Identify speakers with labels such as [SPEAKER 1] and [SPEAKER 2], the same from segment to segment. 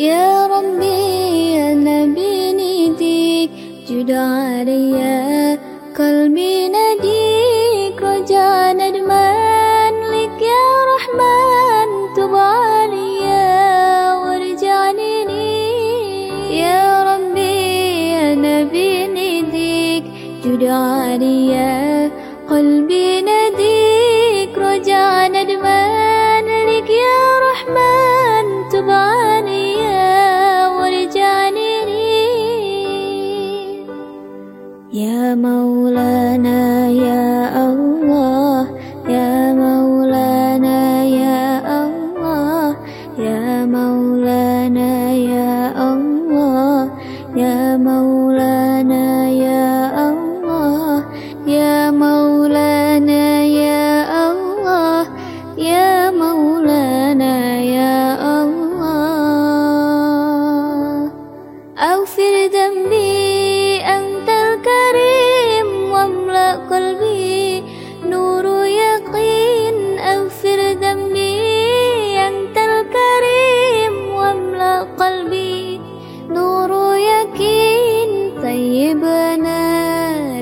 [SPEAKER 1] يا ربي أنا بنديك جد عليا قلبي نديك رجاء ندمان لك يا رحمن تب عليا وارجعني يا ربي جد قلبي نديك يا مولانا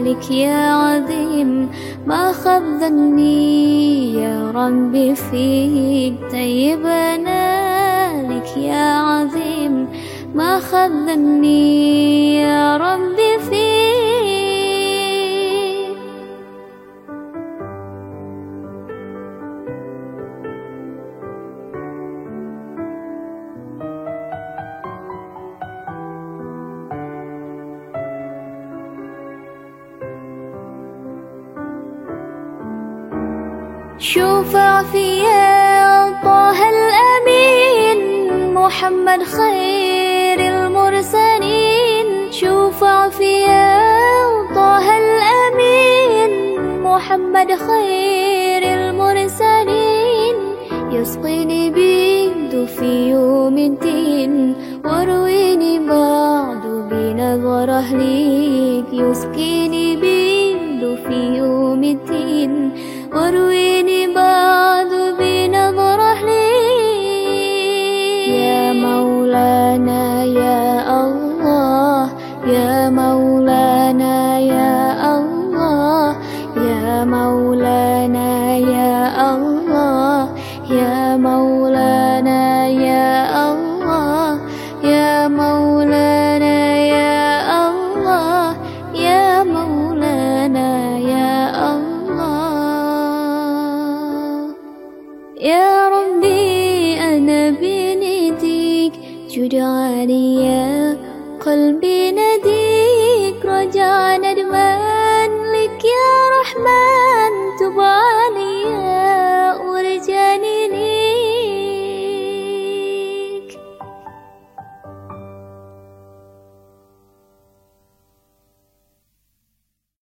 [SPEAKER 1] لك يا عظيم ما خاب ظني يا ربي فيك طيبنا لك يا عظيم ما خاب ظني يا ربي شوفع فيا طه الأمين محمد خير المرسلين. شوفع فيا طه الأمين محمد خير المرسلين. يسقيني بيد في يوم الدين وارويني بعد بنظره ليك يسقيني بيد في يوم الدين وارويني مولانا يا الله يا مولانا يا الله يا مولانا يا الله يا مولانا يا الله يا مولانا يا الله يا مولانا يا الله يا ربي عليا قلبي نديك رجاء.